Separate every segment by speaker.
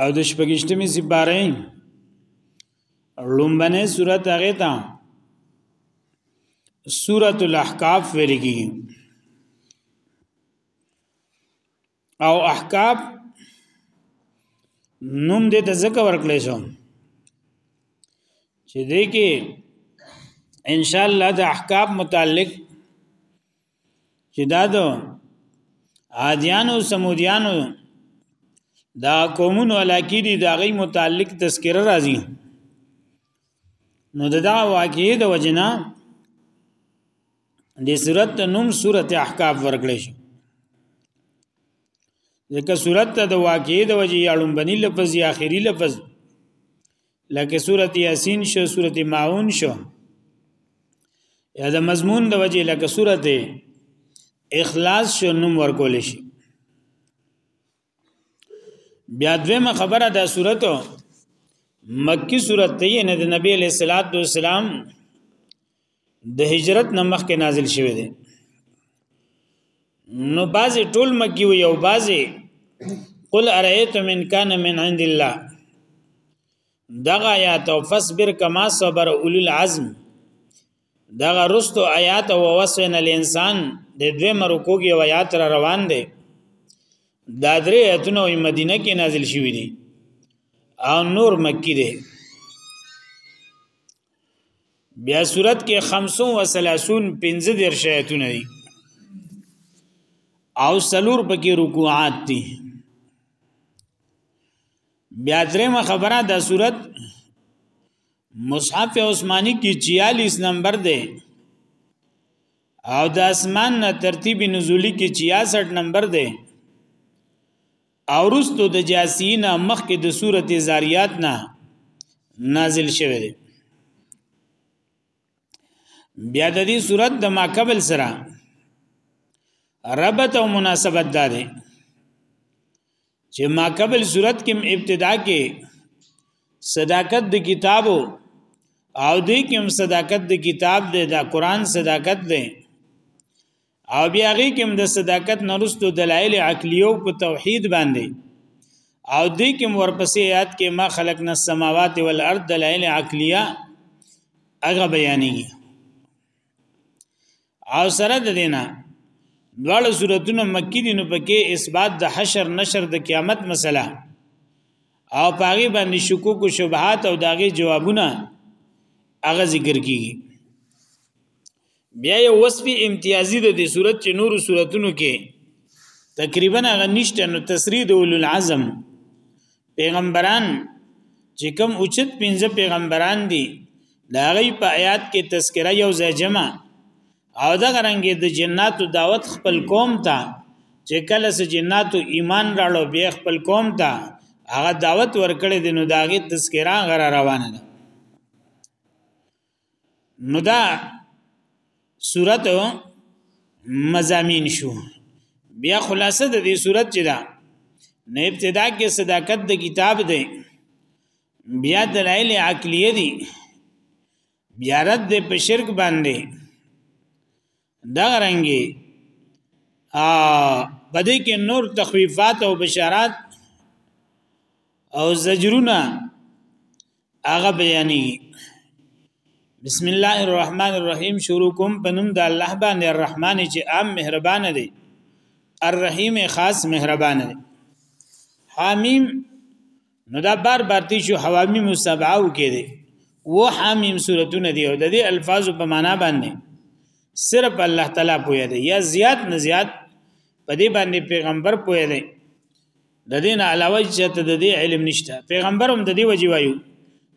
Speaker 1: او د شپږشتمې سپاره لومبنه صورت هغه ته سورۃ الاحقاف ویل کیږي او احقاف نوم دې د ذکر ورکړې شو چې دې کې ان شاء الله د احقاف متعلق چې دا د عادیانو سمودیانو دا قومونو علاقې دي دا غي متعلق تذکره راځي نو دا واقعي د وجنا د صورت نوم صورت احقاف ورکړې شو ځکه صورت د واقعي د وجې اړومبني لفظ یا اخري لفظ لکه سوره یاسین شو سوره ماعون شو یا د مضمون د وجه لکه سوره اخلاص شو نوم ورکول شي بیا دویمه خبره د سورته مکی سورته یې نه د نبی له صلوات و سلام د هجرت نه مخکې نازل شوی دی نو بعضی ټول مکی وي او بعضی قل ارایتم ان کان من عند الله دغه آیات او فصبر کما صبر اولو العزم دغه رستو آیات او وسن الانسان د دوی مرکوږي او آیات را روان دي دا درې آیتونه مدینه کې نازل شوی دي او نور مکی دي بیا صورت کې 35 15 در شایتونه دي او سلور پکې رکوعات دي بیا درېمه خبره د صورت مصحف عثماني کې 46 نمبر دی او د اسمان نه ترتیب نزولی کې 66 نمبر دی او رستو د جاسینا مخکې د سورته زاریات نه نازل شوه دی بیا د دې صورت د ما قبل سره ربط او مناسبت ده دی چې ما قبل صورت کې ابتدا کې صداقت د کتابو او دې کې هم صداقت د کتاب دی دا قران صداقت دی او بیا غي کوم د صداقت نرستو دلایل عقلیو په توحید باندې او دې کوم ورپسې یاد کې ما خلقنا السماوات والارض دلایل عقلیه هغه بیانېږي او سره د دینه دواړه صورتونه مکی دي نو پکې اثبات د حشر نشر د قیامت مسله او پاغي باندې شکوک او شبهات او داغي جوابونه هغه ذکر کیږي بیا یو وسبي امتیازي د دې صورت چې نورو صورتونو کې تقریبا هغه نشته نو تصریح د اول العزم پیغمبران چې کوم اوچت پنځه پیغمبران دي دا غي په آیات کې تذکرہ یو ځای جمع او دا غرنګ د جناتو دعوت خپل قوم ته چې کله سې جناتو ایمان راړو بیا خپل قوم ته هغه دعوت ورکړي دي نو داغه تذکرہ غره روانه ده نو دا صورت مزامین شو بیا خلاصه د دې صورت چې دا نه ابتدا کې صداقت د کتاب دی بیا دلایل عقلیه دي بیا رد په شرک باندې دا رنګي ا بده کې نور تخفیفات او بشارات او زجرونه هغه بیانې بسم الله الرحمن الرحیم شروع کوم پنوم د الله باندې الرحمن چې عام مهربان دی الرحیم خاص مهربان دی حامیم نو دا بار بار تی شو حوامی مستبعه او کې دي و حمیم سورتونه دی او د دې الفاظ په معنا باندې صرف الله تعالی پوهه دی یا زیات نه زیات په دې باندې پیغمبر پوهه دی د دې نه علاوه چې ته د دې علم نشته پیغمبر هم د دې وجي وایو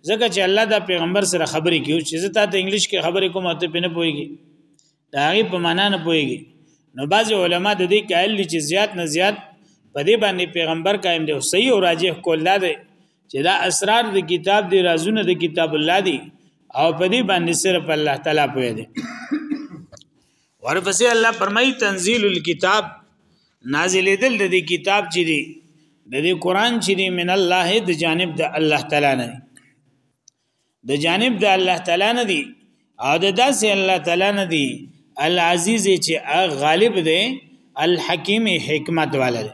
Speaker 1: ځکه چې الله دا پیغمبر سره خبرې کوي چې زه تاسو انګلیش کې خبرې کوم ته پنه پويږي د هغې په معنا نه پوهېږي نو بعض علما د دې قائل دي چې زیات نه زیات په دې باندې پیغمبر قائم دی او صحیح او راجح کول دا دی چې دا اسرار د کتاب دی رازونه د کتاب الله دی او په دې باندې صرف الله تعالی پوهه دی ورپسې الله فرمایي تنزيل الكتاب نازل دل د دې کتاب چې دی د دې قران چې دی من الله د جانب د الله تعالی نه د جانب د الله تعالی نه دی او د داسې الله تعالی نه دی العزیز چې غالب دی الحکیم حکمت والا دی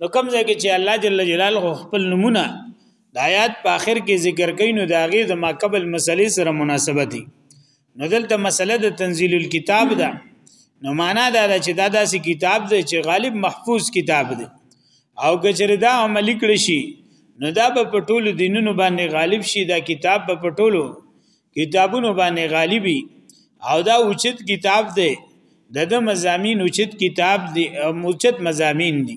Speaker 1: نو کوم ځای کې چې الله جل جلاله خپل نمونه د آیات په آخر کې ذکر کین نو دا غي د ماقبل مسلې سره مناسبت دی نو دلته مسله د تنزيل الكتاب ده نو معنا دا ده چې دا داسې کتاب دی چې غالب محفوظ کتاب دی او کچره دا عملی کړی شي نو دا به په ټولو دینونو باندې غالب شي دا کتاب به په ټولو کتابونو باندې غالبي او دا اوچت کتاب دی د د مزامین اوچت کتاب دی اوچت مزامین دی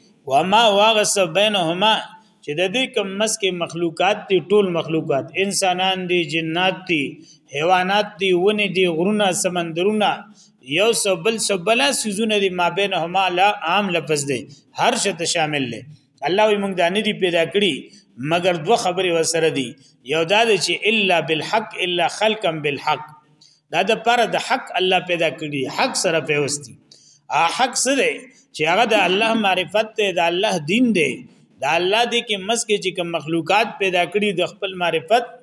Speaker 1: وما واغس بینهما چې د دوی کوم مس کې مخلوقات دي ټول مخلوقات انسانان دي جنات دي حیوانات دي ونی دي غرونه سمندرونه یو سو بل سو بلا سيزونه دي ما بینهما لا عام لفظ دي هر شي ته شامل دي الله وي موږ دانه دي پیدا کړی مګر دوه خبرې وسره دي یو دا چې الا بالحق الا خلقا بالحق دا د پر د حق الله پیدا کړی حق سره پیوستی ا حق سره چې هغه د الله معرفت ته د الله دین دی د الله دی کې مسکه چې کوم مخلوقات پیدا کړی د خپل معرفت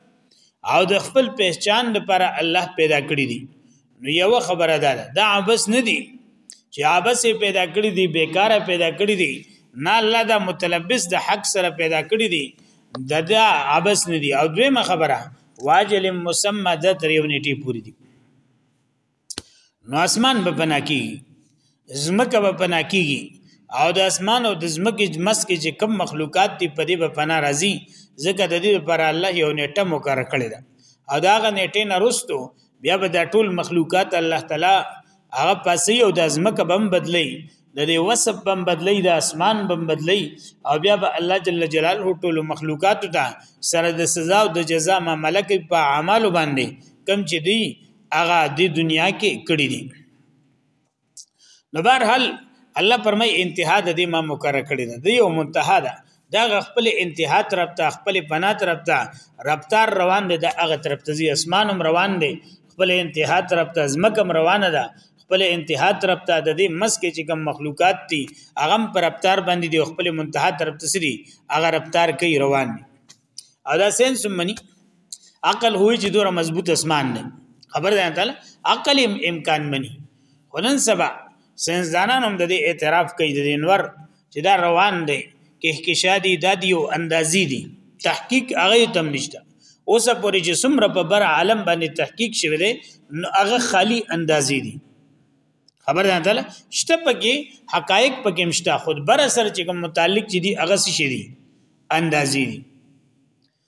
Speaker 1: او د خپل پہچان لپاره الله پیدا کړی دی نو یو خبره ده دا عبس نه دی چې عبس پیدا کړی دی بیکاره پیدا کړی دی نه الله دا متلبس د حق سره پیدا کړی دی ددا عبس نه دی او دویمه خبره واجل مسمى د تر یو نیټه پوری دی نو اسمان به پنا کیږي زمکه به پنا کیږي او د اسمان او د زمکه مس کې چې کم مخلوقات دی په دې به پنا راځي ځکه د دې لپاره الله یو نیټه مقرره کړې ده او دا غ نیټه نه رستو بیا به د ټول مخلوقات الله تعالی هغه پسې او د ازمکه بم بدلی د دې وسب بم بدلی د اسمان بم بدلی او بیا به الله جل جلاله ټول مخلوقات ته سره د سزا او د جزا معاملې کوي په اعمالو باندې کم چې دی هغه د دنیا کې کړی دي نو بهرحال الله پرمای انتها د دې ما مقرره کړی ده دی او منتها ده دا خپل انتها طرف ته خپل پناه طرف ته رفتار روان دی دا هغه طرف ته اسمان هم روان دی خپل انتها طرف ته زمکم روانه ده خپل انتها طرف ته د دې مسکه چې کوم مخلوقات دي هغه پر رفتار باندې دی خپل منتها طرف ته سری هغه رفتار کوي روان دي او دا سنس منی عقل هوی چې دوره مضبوط اسمان نه خبر ده تعالی عقل امکان منی خنن سبا سنسدانان هم د دې اعتراف کوي د انور چې دا روان دی کهکشا دي دا دی او اندازې دي تحقیق هغه تم نشته اوس پورې چې څومره په بر عالم باندې تحقیق شوی دی نو هغه خالی اندازې دي خبر ده تعالی شته پکې حقایق پکې مشته خود بر سر چې کوم متعلق چې دي هغه شې دي اندازې دي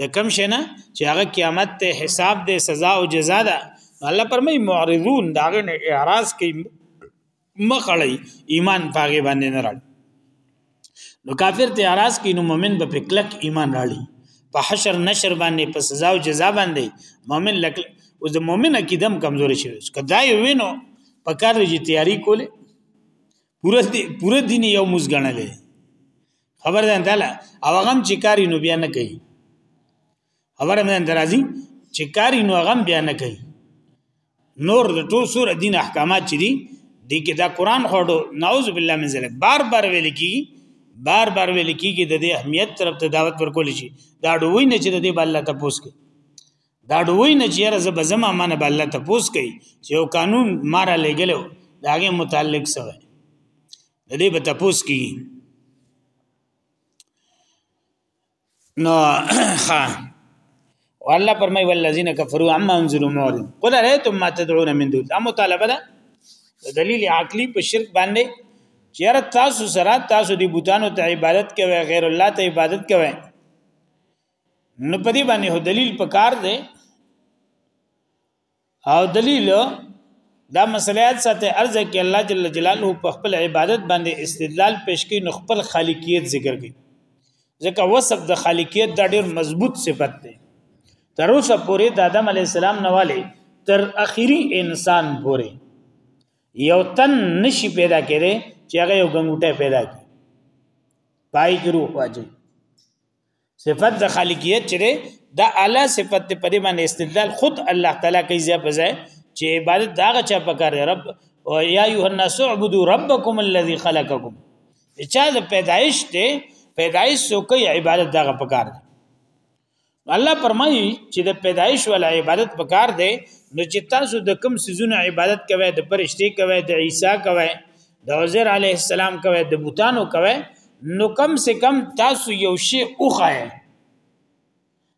Speaker 1: د کم شنه چې هغه قیامت ته حساب دی سزا او جزا ده الله پرمای معرضون دا غن اعراض کوي مخړی ایمان پاګې باندې نه راړي نو کافر ته اعراض کوي نو مؤمن به په کلک ایمان راړي په حشر نشر باندې په سزا او جزا باندې مؤمن لک او د مؤمن عقیدم کمزوري شي کدا یو وینو په کار دي تیاری کوله پوره دي پوره دین یو مزګنلې خبر ده انده او غم چې کاری نو بیا نه کوي خبر مې انده راځي چې کاری نو غم بیا نه کوي نور د ټول سور دین احکامات چې دي دي کې دا قران خورو نعوذ بالله من ذلک بار بار ویل کی بار بار ویل کیږي د دې اهمیت طرف ته دعوت ورکول شي دا ډوی نه چې د دې بل الله تپوس کوي دا ډوی نه چې راز به زما معنی بل الله تپوس کوي چې یو قانون مارا لګلو داګه متعلق سره د دې په تپوس کې نو ها والله فرمای والذین کفروا عما انذروا معرض قل رایتم ما تدعون من دون دا مطالبه ده دلیل عقلی په شرک باندې چیرې تاسو سره تاسو دی بوتانو ته عبادت کوي غیر الله ته عبادت کوي نو په دې باندې هو دلیل پکار دی او دلیل دا مسلیات ساته ارزه کې الله جل جلاله په خپل عبادت باندې استدلال پیش کوي نو خپل خالقیت ذکر کوي ځکه وصف د خالقیت دا ډیر مضبوط صفت دی تر اوسه پورې د آدم علی السلام نواله تر اخیری انسان پورې یو تن نشي پیدا کړي چې هغه یو غنګوټه پیدا کړي پای کې روح واجب صفت د خالقیت چې ده د اعلی صفت په دې باندې استدلال خود الله تعالی کوي ځای په ځای چې عبادت دا غچا پکار رب او یا ایه الناس اعبدوا ربکم الذی خلقکم چا د پیدایش ته پیدایش سو کوي عبادت دا پکار دی الله فرمایي چې د پیدایش ول عبادت پکار دی نو چې تاسو د کم سيزونو عبادت کوئ د پرشتي کوئ د عیسی کوئ د عزیر علی السلام کوي د بوتانو کوي نو کم سے کم تاسو یو شی اوخای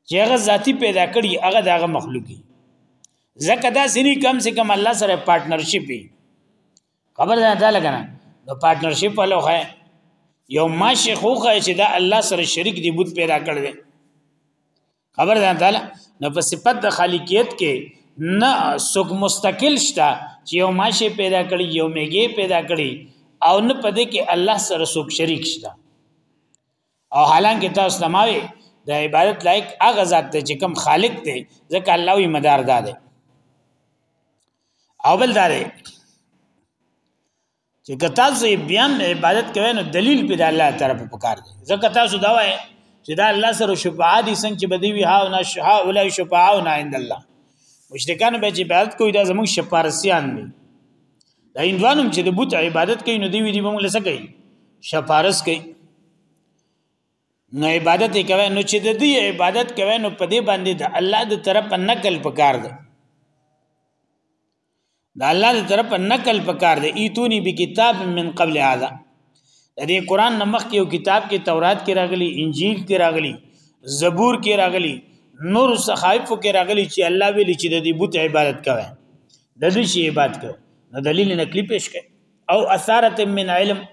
Speaker 1: چې هغه ذاتی پیدا کړي هغه دغه مخلوقي زکه دا سری کم سے کم الله سره پارټنرشپ وي خبر ده دا لګنه نو پارټنرشپ ولو خای یو ماشه خوخه چې دا الله سره شریک دی بوت پیدا کړل خبر ده تعالی نو په صفت د خالقیت کې نه څوک مستقل شته چې یو ماشه پیدا کړي یو میګه پیدا کړي او نه پدې کې الله سره څوک شریک شته او حالانکه تاسو تماوي د عبادت لایق هغه ذات ته چې کوم خالق دی ځکه الله وی مدار ده او بل ده چې که تاسو یې بیا عبادت کوئ نو دلیل په د الله طرف په کار دی ځکه تاسو دا وایئ چې دا الله سره شفاعه دي څنګه چې بدوی ها او نه شها اولای شفاعه او نه عند الله مشرکان به چې عبادت کوي دا زموږ شفارسیان دي دا هندوانم چې د بت عبادت کوي نو دی وی دی موږ لسه کوي شفارس کوي نو عبادت یې کوي نو چې د دې عبادت کوي نو په دې باندې د الله د طرف نقل پکار دی د الله دی طرف نقل پکار دی ایتونی بکتاب من قبل هذا د دې قران نمخ کې یو کتاب کې تورات کې راغلی انجیل کې راغلی زبور کې راغلی نور صحائف کې راغلی چې الله ویل چې د دې بت عبادت کوي د دې شی عبادت کوي نو دلیل نقلی پیش کړي او اثارت من علم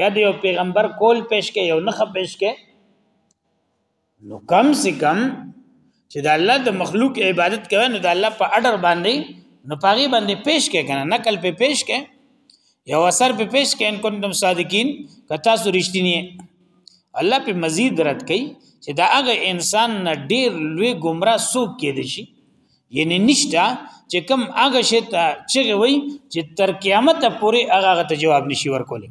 Speaker 1: یا د یو پیغمبر کول پیش کړي یو نخ پیش کړي نو کم سي کم چې د الله د مخلوق عبادت کوي نو د الله په اډر باندې نو پاغي باندې پیش کې کنه نقل په پیش کې یو اثر په پیش کې ان کنتم صادقین کتا سو رښتینی الله په مزید رد کوي چې دا هغه انسان نه ډیر لوی گمراه سوق کې دي شي یعنی نشتا چې کم هغه شی ته چې وي چې تر قیامت پورې هغه ته جواب نشي ورکولای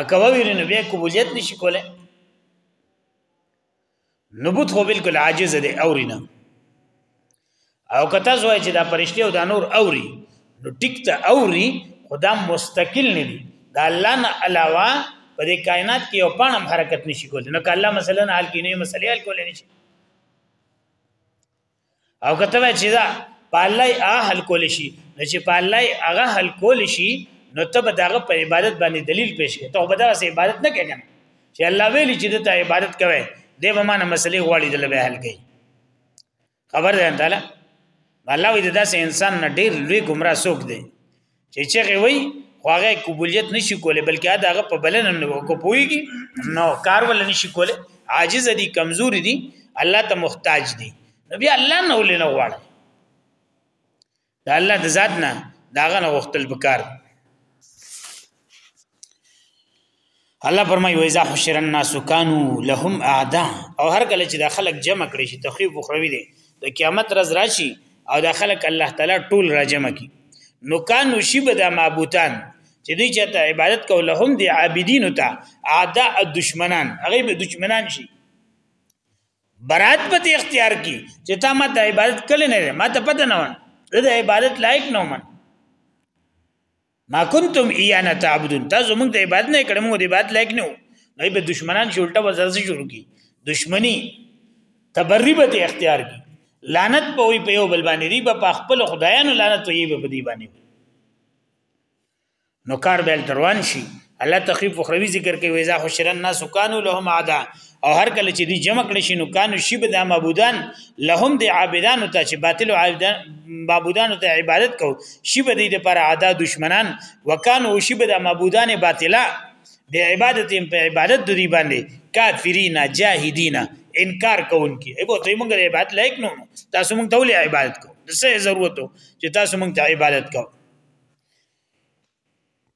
Speaker 1: اکه وویل نو بیا قبولیت نشي کوله نبوت خو بالکل عاجز دی اورینا او کته زوی چې دا پرشتي او دا نور اوري نو ټیک ته اوري خدا مستقل نه دي دا الله نه علاوه په دې کائنات کې یو پانم حرکت نشي کولی نو کله مثلا حال کې نه مسلې حل کولای نشي او کته وای چې دا په الله هغه حل کول شي نو چې په الله هغه حل کول شي نو ته به داغه په عبادت باندې دلیل پېښ کړې ته به دا سه عبادت نه کوي چې الله ویلي چې ته عبادت کوي دې به معنی مسلې غواړي دل به حل کوي خبر ده تعالی الله وی داسې انسان نه ډیر لوی گمراه سوک دی چې چغه وي هغه قبولیت نشي کولی بلکې دا هغه په بلن هم نه کو پويږي نو کار ول نشي کولی عاجز دي کمزور دي الله ته محتاج دي نبی الله نه ولنه غواړي دا الله د ذات نه داغه نه وختل بکار الله فرمایي وایذا حشر الناس كانوا لهم اعداء او هر کله چې د خلک جمع کړي شي تخویف اخروی دي د قیامت رز راشي او د خلک الله تعالی ټول را جمع کی نو کانو شی به د معبودان چې دوی چې ته عبادت کو لهم دی عابدین ته اعداء دشمنان هغه به دشمنان شي برات پته اختیار کی چې تا ما ته عبادت کله نه ما ته پته نه و د عبادت لایق نه ومن ما کنتم ایانا تعبدون تاسو موږ ته عبادت نه کړم موږ د عبادت لایق نه وای به دشمنان شولټه وزرسي شروع کی دشمنی تبری به اختیار کی لعنت په وی په یو بل باندې دی په خپل خدایانو لعنت وی په دی باندې نو کار به روان شي الله تخفیف اخروی ذکر کوي ویزا حشر الناس کانوا لهم عدا او هر کله چې دی جمع کړي شنو کانو شی به د معبودان لهم د عابدان ته چې باطل عابدان معبودان ته عبادت کو شی به د پر عدا دشمنان وکانو شی به د معبودان باطلا به عبادت په عبادت دوی باندې کافرین جاهدین انکار کوونکی ایبو ته موږ د عبادت لایق نو تاسو موږ ته ولې عبادت کو د څه ضرورت چې تاسو موږ ته عبادت کوئ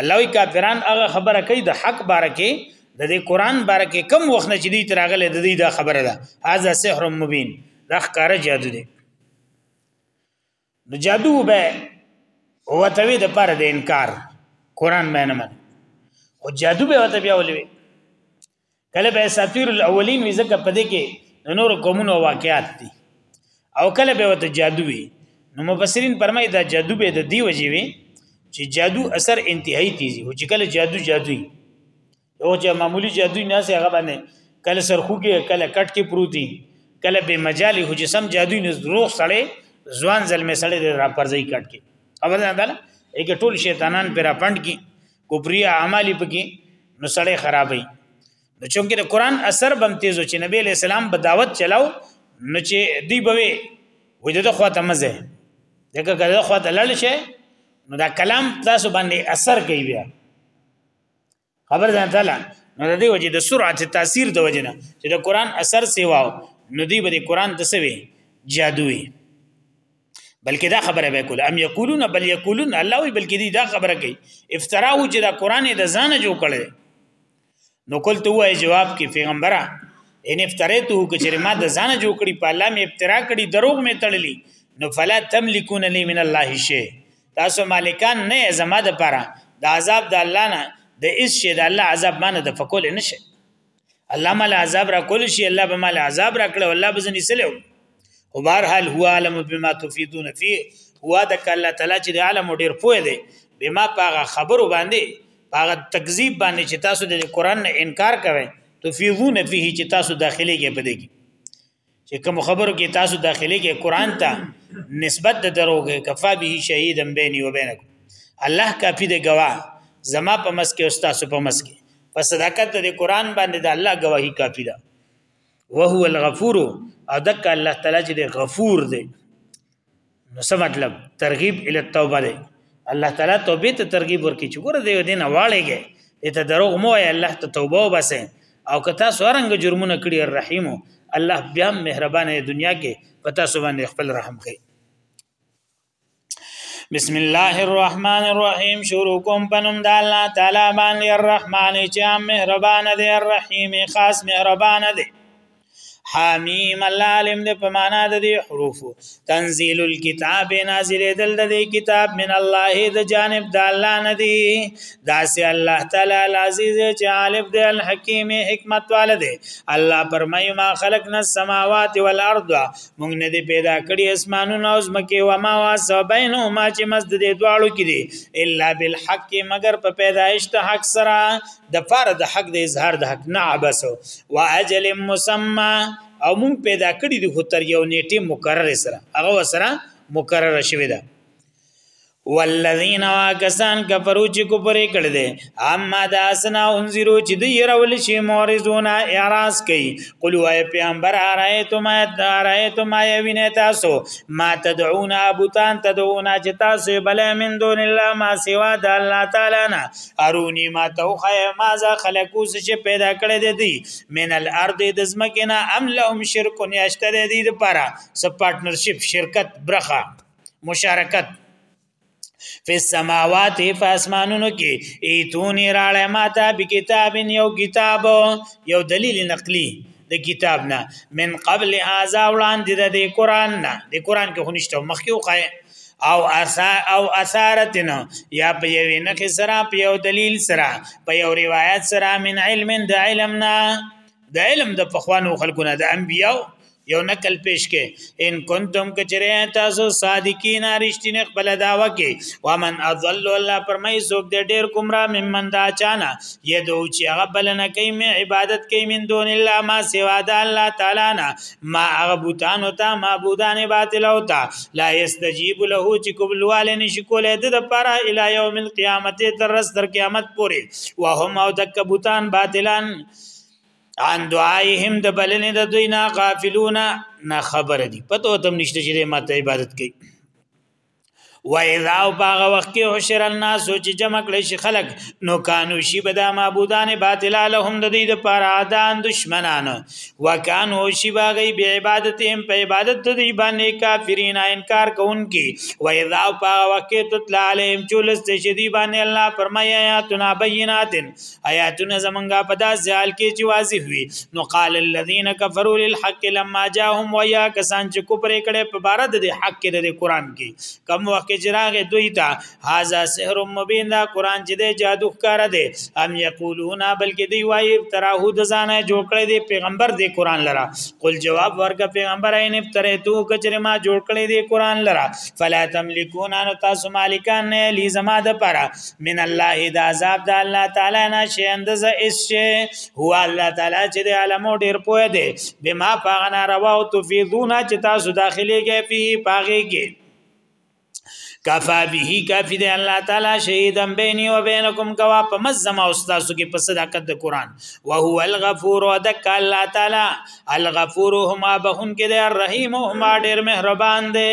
Speaker 1: الله وی کافران هغه خبره کوي د حق باره کې د دې قران باره کې کم وخت نه چې دی ترغله د دې دا خبره ده هاذا سحر مبین دا ښکارا جادو دی نو جادو به وتوی د پر د انکار قران مې نه من او جادو به وته بیا ولوي کله به اساطیر الاولین وی زکه پدې کې نور قومونو واقعات دي او کله به وته جادو وی نو مفسرین پرمای دا جادو به د دی وجې وی چې جادو اثر انتهایی تیزی او چې کله جادو جادوی او چې معمولی جادو نه سي هغه باندې کله سرخو کې کله کټ کې پروتي کله به مجالی هو جسم جادو نه روح سړې ځوان زلمه سړې را پرځي کټ کې اوبه نه دل یک ټول شیطانان پر پاند کی کفري اعمال پکې نو سړی خرابوي نو چونکه د قران اثر بم تیزو چې نبی له سلام په دعوت چلاو نو چې دی به وي د خو ته مزه دغه غره خو ته لړ شي نو دا کلام تاسو باندې اثر کوي بیا خبر ده تعالی نو د دې وجه د سرعت تاثیر د وجه نه چې د قران اثر سیواو نو دی به د قران د سوي جادوي بلکې دا خبره به کول ام یقولون بل یقولون الله وی بلکې دی دا خبره کوي افترا و چې دا قران د ځان جوړ کړي نو کول ته وای جواب کې پیغمبره ان افتریته کچره ما د ځان جوړ کړي په الله می افترا کړي دروغ می تړلی نو فلا تملکون لی من الله شی تاسو مالکان نه زما د پاره د عذاب د الله نه د اس شی د الله عذاب باندې د فکول نشه الله مال عذاب را کول شي الله به مال عذاب را کړو الله به زني سلو او بهر حال هو عالم بما تفیدون فيه هو د الله تعالی چې د عالم ډیر پوه دی بما پاغه خبرو باندې پاغه تکذیب باندې چې تاسو د قران نه انکار کوئ تفیدون فيه چې تاسو داخلي کې پدې کې چې کوم خبرو کې تاسو داخلي کې قران ته نسبت د دروغه کفا به شهیدم بیني و بینکم الله کافی د گواه زما په مس کې استاد په مس کې په صداقت د قران باندې د الله گواهی کافی ده وهو الغفور او دک الله تعالی چې غفور دی نو څه مطلب ترغیب ال توبه دی الله تعالی توبه ته ترغیب ورکړي چې ګوره دې دین واړېږي ته دروغ مو ای الله ته توبه وباسه او که تاسو رنګ جرمونه کړی الرحیم الله بیا مهربان دی دنیا کې پتا سو باندې خپل رحم کوي بسم الله الرحمن الرحیم شروع کوم پنوم د الله تعالی باندې الرحمن چې مهربان دی الرحیم خاص مهربان دی حامیم الله علم د په معنا د دې حروف تنزيل الكتاب نازل دل د دې کتاب من الله د جانب د الله ندي داسې الله تعالی العزيز چې عالم دی الحکیم حکمت والده الله پرمای ما خلقنا السماوات والارض موږ نه دي پیدا کړی اسمانونه او زمکه و ما واس بینهما چې مسجد دې دواړو کې دي الا بالحق مگر په پیدایشت حق سره د پاره د حق د اظهار د حق نه عبس واجل مسمى او مون پیدا کړی د خو تر یو نیټه مقرر سره هغه سره مقرر شوی ده والذین واکسان کفرو چې کو پرې کړ دې اما دا اسنا انذرو چې دی راول شي مورزونا اعراض کوي قل وای پیغمبر ارایتم ارایتم ما یوین تاسو ما تدعون ابوتان تدعون چې تاسو بل من دون الله ما سوا د الله تعالی نه ارونی ما توخه ما ذا خلقو چې پیدا کړی دی دی من الارض د زمکنا ام لهم شرک یشتر دی د پاره سب پارټنرشپ شرکت برخه مشارکت فی السماوات فاسمانونو کې ایتونی راړه ماته به کتاب یو کتاب یو دلیل نقلی د کتاب نه من قبل هاذا وړاندې د دې قران نه د قران کې خنشته مخکې وقای او اثار او اثارتنا یا په یوې نخې سره په یو دلیل سره په یو روایت سره من علم د علم نه د علم د پخوانو خلکو نه د انبیو یو نقل پیش کې ان کنتم کچره تاسو صادقین رښتین خپل داوا کې ومن اضل الله پرمای سوک دې ډیر گمراه ممن دا چانا یدو چې هغه بلنه کوي می عبادت کوي من دون الله ما سوا د الله تعالی نه ما هغه بوتان او تا معبودان باطل او تا لا یستجیب له چې قبول والے نشي کولای د لپاره الی یوم القیامت تر رس تر قیامت پورې وهم او دک بوتان باطلان ان دعایهم د بلنې د دوی نه غافلون نه خبر دي پته وتم نشته چې ماته عبادت کوي و اذا او باغ وخت کې حشر الناس چې جمع کړي شي خلق نو کانو شي بدا معبودان باطل لهم د دې د پاره عادان دشمنان وکانو شي باغي به عبادتهم په عبادت د دې باندې کافرین انکار کوونکي و اذا او باغ وخت کې تطلع عليهم چولست شي دي باندې الله فرمایي آیاتنا بیناتن آیاتونه زمونږه په داسې حال کې چې واضح وي نو قال الذين كفروا للحق لما جاءهم ويا کسان چې کوپر کړي په بار د حق کې د قران کې کم وخت کې چراغ دوی ته هاذا سحر مبين دا قران چې د جادو ښکار دی ام یقولون بلکې دی وایي افتراه د ځانه جوړ کړي دی پیغمبر دی قران لرا قل جواب ورکړه پیغمبر عین افتره تو کچره ما جوړ کړي دی قران لرا فلا تملكون ان تاسو مالکان نه لې زما د پره من الله د عذاب د الله تعالی نه شي اندز اس شي هو الله تعالی چې د عالمو ډیر پوه دی بما پاغنا روا او تفیدون چې تاسو داخلي کې پی پاغي کې کفا به کافی دی الله تعالی شهیدم بیني و بینکم گوا په مزما او تاسو کې په صداقت د قران او هو الغفور او دک الله تعالی الغفور هما بهون کې دی الرحیم هما ډیر مهربان دی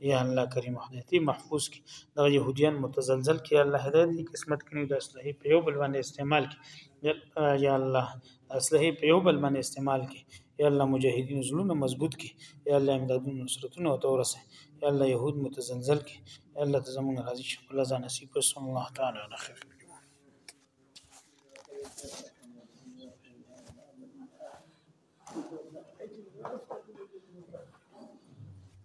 Speaker 1: یا الله کریم خدای ته محفوظ کی دا يهوديان متزلزل کی الله هدایت کی قسمت کني د اصله په یو بل باندې استعمال کی یا الله اصله په یو بل باندې استعمال کی یا الله مجاهدین زلونه مضبوط کی یا الله امدادونه نصرتونه او تورسه یا الله يهود متزلزل کی یا الله ته زموږ راضي شي الله ځان نصیب کړي صلی الله تعالی علیه وسلم